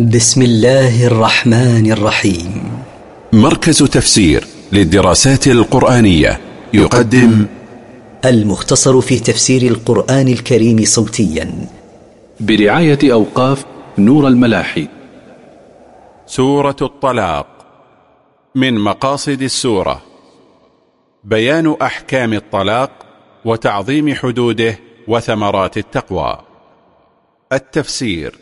بسم الله الرحمن الرحيم. مركز تفسير للدراسات القرآنية يقدم المختصر في تفسير القرآن الكريم صوتيا. برعاية أوقاف نور الملاحي. سورة الطلاق من مقاصد السورة. بيان أحكام الطلاق وتعظيم حدوده وثمرات التقوى. التفسير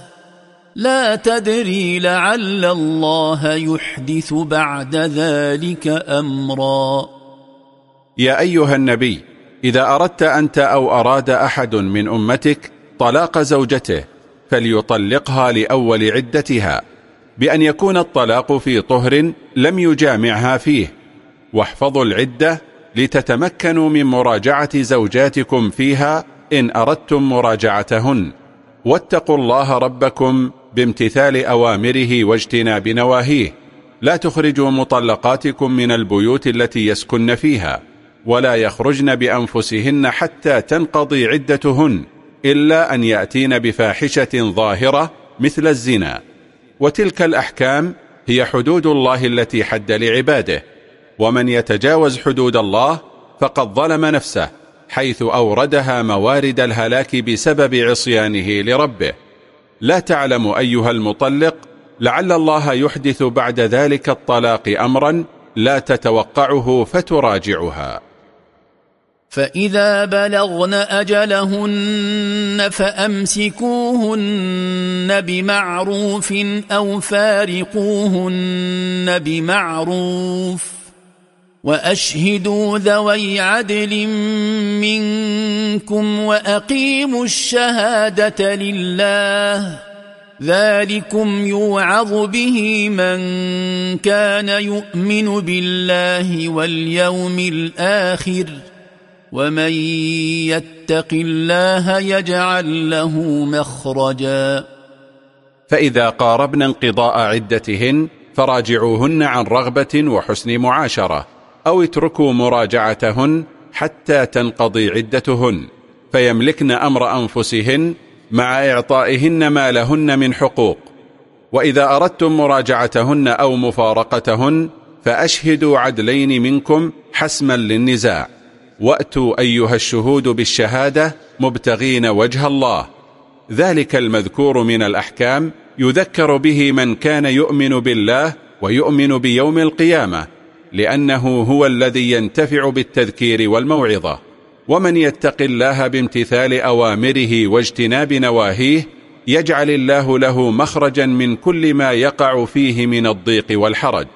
لا تدري لعل الله يحدث بعد ذلك أمرا. يا أيها النبي إذا أردت أنت أو أراد أحد من أمتك طلاق زوجته فليطلقها لأول عدتها بأن يكون الطلاق في طهر لم يجامعها فيه. واحفظوا العدة لتتمكنوا من مراجعة زوجاتكم فيها إن أردتم مراجعتهن. واتقوا الله ربكم بامتثال أوامره واجتناب نواهيه. لا تخرجوا مطلقاتكم من البيوت التي يسكن فيها ولا يخرجن بأنفسهن حتى تنقضي عدتهن إلا أن يأتين بفاحشة ظاهرة مثل الزنا. وتلك الأحكام هي حدود الله التي حد لعباده. ومن يتجاوز حدود الله فقد ظلم نفسه حيث أوردها موارد الهلاك بسبب عصيانه لربه. لا تعلم أيها المطلق لعل الله يحدث بعد ذلك الطلاق أمرا لا تتوقعه فتراجعها. فإذا بلغن أجلهن فأمسكوهن بمعروف أو فارقوهن بمعروف. وأشهدوا ذوي عدل منكم وأقيموا الشهادة لله. ذلكم يوعظ به من كان يؤمن بالله واليوم الآخر. ومن يتق الله يجعل له مخرجا. فإذا قاربن انقضاء عدتهن فراجعوهن عن رغبة وحسن معاشرة. أو اتركوا مراجعتهن حتى تنقضي عدتهن فيملكن أمر أنفسهن مع إعطائهن ما لهن من حقوق. وإذا أردتم مراجعتهن أو مفارقتهن فأشهدوا عدلين منكم حسما للنزاع. وأتوا أيها الشهود بالشهادة مبتغين وجه الله. ذلك المذكور من الأحكام يذكر به من كان يؤمن بالله ويؤمن بيوم القيامة. لأنه هو الذي ينتفع بالتذكير والموعظة. ومن يتق الله بامتثال أوامره واجتناب نواهيه يجعل الله له مخرجا من كل ما يقع فيه من الضيق والحرج.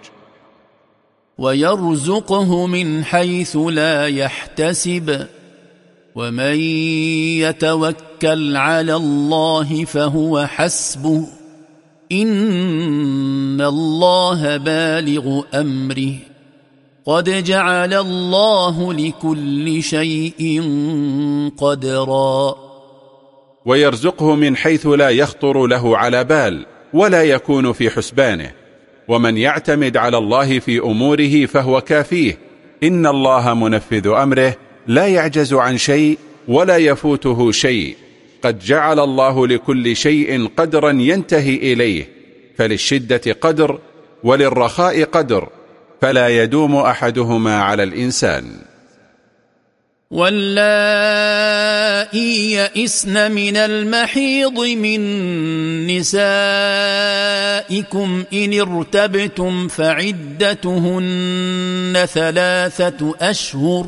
ويرزقه من حيث لا يحتسب. ومن يتوكل على الله فهو حسبه. إن الله بالغ أمره. قد جعل الله لكل شيء قدرا. ويرزقه من حيث لا يخطر له على بال ولا يكون في حسبانه. ومن يعتمد على الله في أموره فهو كافيه. إن الله منفذ أمره لا يعجز عن شيء ولا يفوته شيء. قد جعل الله لكل شيء قدرا ينتهي إليه. فللشدة قدر وللرخاء قدر. فلا يدوم أحدهما على الإنسان. واللائي يئسن من المحيض من نسائكم إن ارتبتم فعدتهن ثلاثة أشهر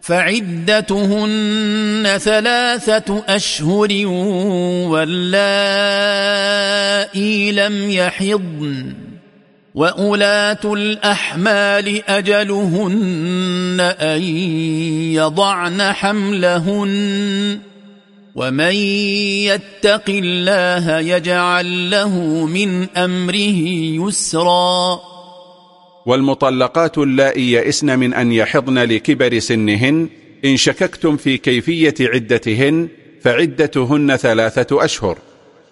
فعدتهن ثلاثة أشهر واللائي لم يحضن. وأولاة الأحمال أجلهن أن يضعن حملهن ومن يتق الله يجعل له من أمره يسرا والمطلقات اللائي يئسن من أن يحضن لكبر سنهن إن شككتم في كيفية عدتهن فعدتهن ثلاثة أشهر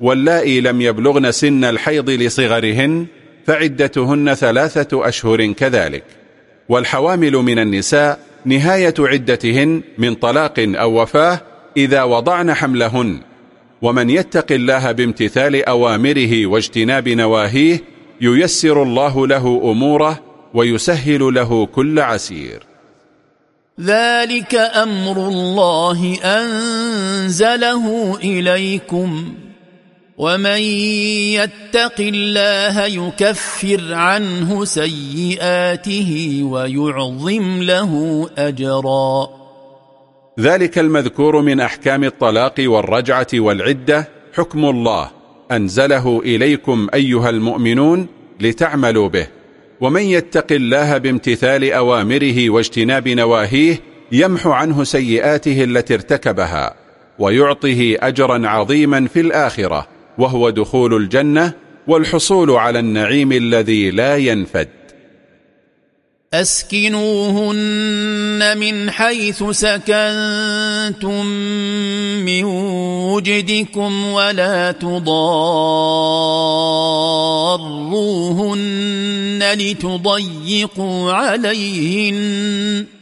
واللائي لم يبلغن سن الحيض لصغرهن فعدتهن ثلاثة أشهر كذلك. والحوامل من النساء نهاية عدتهن من طلاق أو وفاة إذا وضعن حملهن. ومن يتق الله بامتثال أوامره واجتناب نواهيه ييسر الله له أموره ويسهل له كل عسير. ذلك أمر الله أنزله إليكم. ومن يتق الله يكفر عنه سيئاته ويعظم له أجرا. ذلك المذكور من أحكام الطلاق والرجعة والعدة. حكم الله أنزله إليكم أيها المؤمنون لتعملوا به. ومن يتق الله بامتثال أوامره واجتناب نواهيه يمحو عنه سيئاته التي ارتكبها ويعطه أجرا عظيما في الآخرة. وهو دخول الجنة والحصول على النعيم الذي لا ينفد. أسكنوهن من حيث سكنتم من وجدكم ولا تضاروهن لتضيقوا عليهن.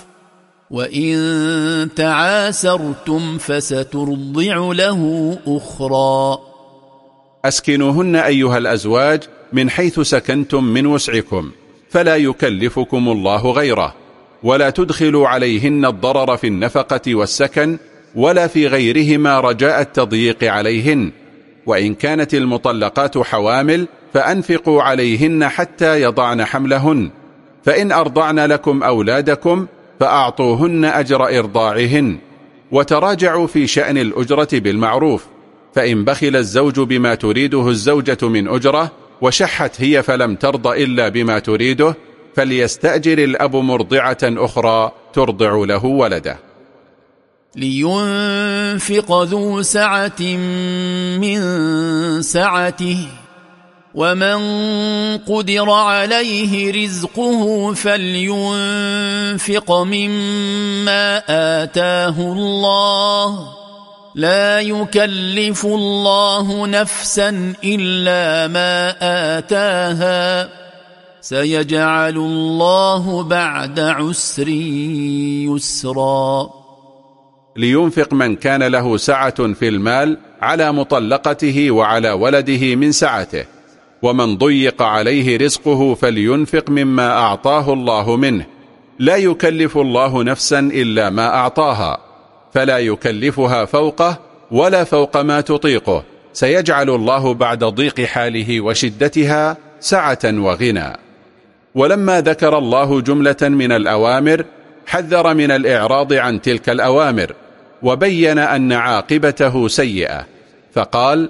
وإن تعاسرتم فسترضع له أخرى. أسكنوهن أيها الأزواج من حيث سكنتم من وسعكم فلا يكلفكم الله غيره ولا تدخلوا عليهن الضرر في النفقة والسكن ولا في غيرهما رجاء التضييق عليهن وإن كانت المطلقات حوامل فأنفقوا عليهن حتى يضعن حملهن فإن أرضعن لكم أولادكم فأعطوهن أجر إرضاعهن وتراجعوا في شأن الأجرة بالمعروف فإن بخل الزوج بما تريده الزوجة من أجرة وشحت هي فلم ترض إلا بما تريده فليستأجر الأب مرضعة أخرى ترضع له ولده. لينفق ذو سعة من سعته ومن قدر عليه رزقه فلينفق مما آتاه الله لا يكلف الله نفسا إلا ما آتاها سيجعل الله بعد عسر يسرا لينفق من كان له سعة في المال على مطلقته وعلى ولده من سعته. ومن ضيق عليه رزقه فلينفق مما أعطاه الله منه. لا يكلف الله نفسا إلا ما أعطاها فلا يكلفها فوقه ولا فوق ما تطيقه. سيجعل الله بعد ضيق حاله وشدتها سعة وغنى. ولما ذكر الله جملة من الأوامر حذر من الإعراض عن تلك الأوامر وبين أن عاقبته سيئة فقال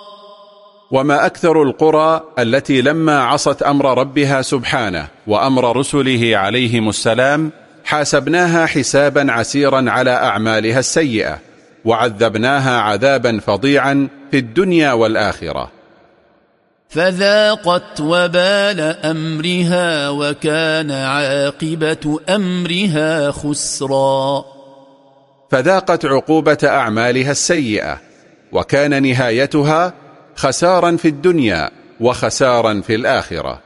وما أكثر القرى التي لما عصت أمر ربها سبحانه وأمر رسله عليهم السلام حاسبناها حسابا عسيرا على أعمالها السيئة وعذبناها عذابا فظيعا في الدنيا والآخرة. فذاقت وبال أمرها وكان عاقبة أمرها خسرا. فذاقت عقوبة أعمالها السيئة وكان نهايتها خسارا في الدنيا وخسارا في الآخرة.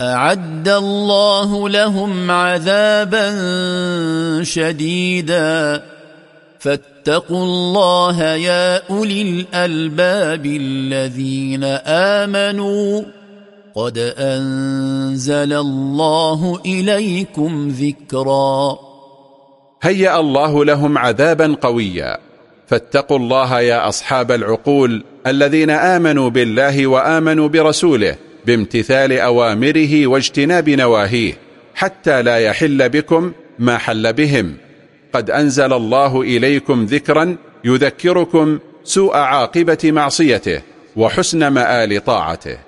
أعد الله لهم عذابا شديدا. فاتقوا الله يا أولي الألباب الذين آمنوا. قد أنزل الله إليكم ذكرا. هيأ الله لهم عذابا قويا. فاتقوا الله يا أصحاب العقول الذين آمنوا بالله وآمنوا برسوله بامتثال أوامره واجتناب نواهيه حتى لا يحل بكم ما حل بهم. قد أنزل الله إليكم ذكرا يذكركم سوء عاقبة معصيته وحسن مآل طاعته.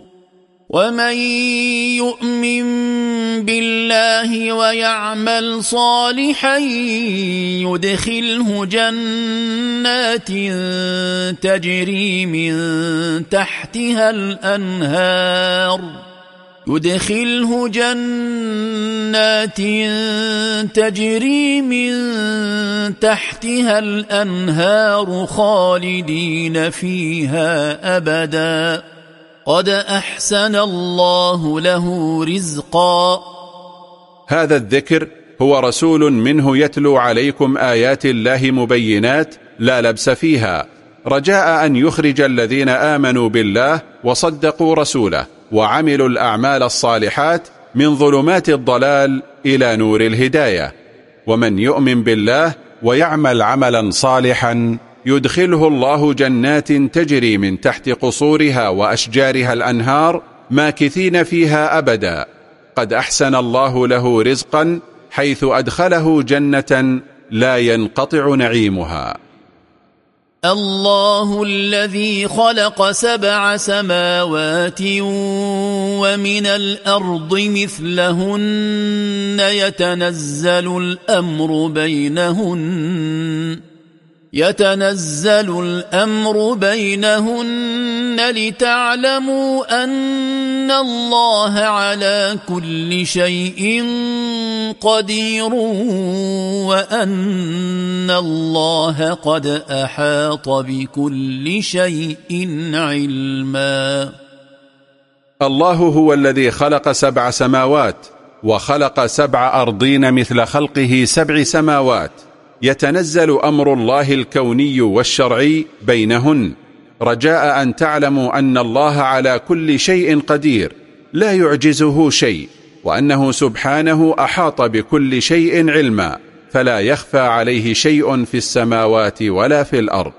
ومن يؤمن بالله ويعمل صالحا يدخله جنات تجري من تحتها الانهار يدخله جنات تجري من تحتها الانهار خالدين فيها ابدا قد أحسن الله له رزقا. هذا الذكر هو رسول منه يتلو عليكم آيات الله مبينات لا لبس فيها. رجاء أن يخرج الذين آمنوا بالله وصدقوا رسوله وعملوا الأعمال الصالحات من ظلمات الضلال إلى نور الهداية. ومن يؤمن بالله ويعمل عملا صالحا يدخله الله جنات تجري من تحت قصورها وأشجارها الأنهار ماكثين فيها أبدا. قد أحسن الله له رزقا حيث أدخله جنة لا ينقطع نعيمها. الله الذي خلق سبع سماوات ومن الأرض مثلهن يتنزل الأمر بينهن. يتنزل الأمر بينهن لتعلموا أن الله على كل شيء قدير وأن الله قد أحاط بكل شيء علما. الله هو الذي خلق سبع سماوات وخلق سبع أرضين مثل خلقه سبع سماوات. يتنزل أمر الله الكوني والشرعي بينهن. رجاء أن تعلموا أن الله على كل شيء قدير. لا يعجزه شيء وأنه سبحانه أحاط بكل شيء علما. فلا يخفى عليه شيء في السماوات ولا في الأرض.